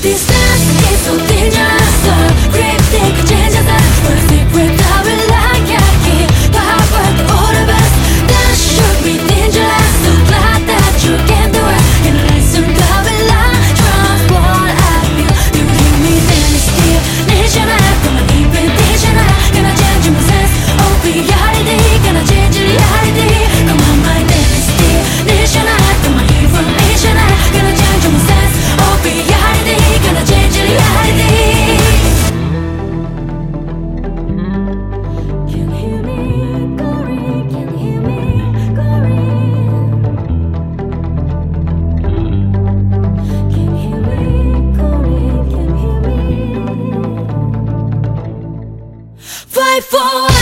Distance fight for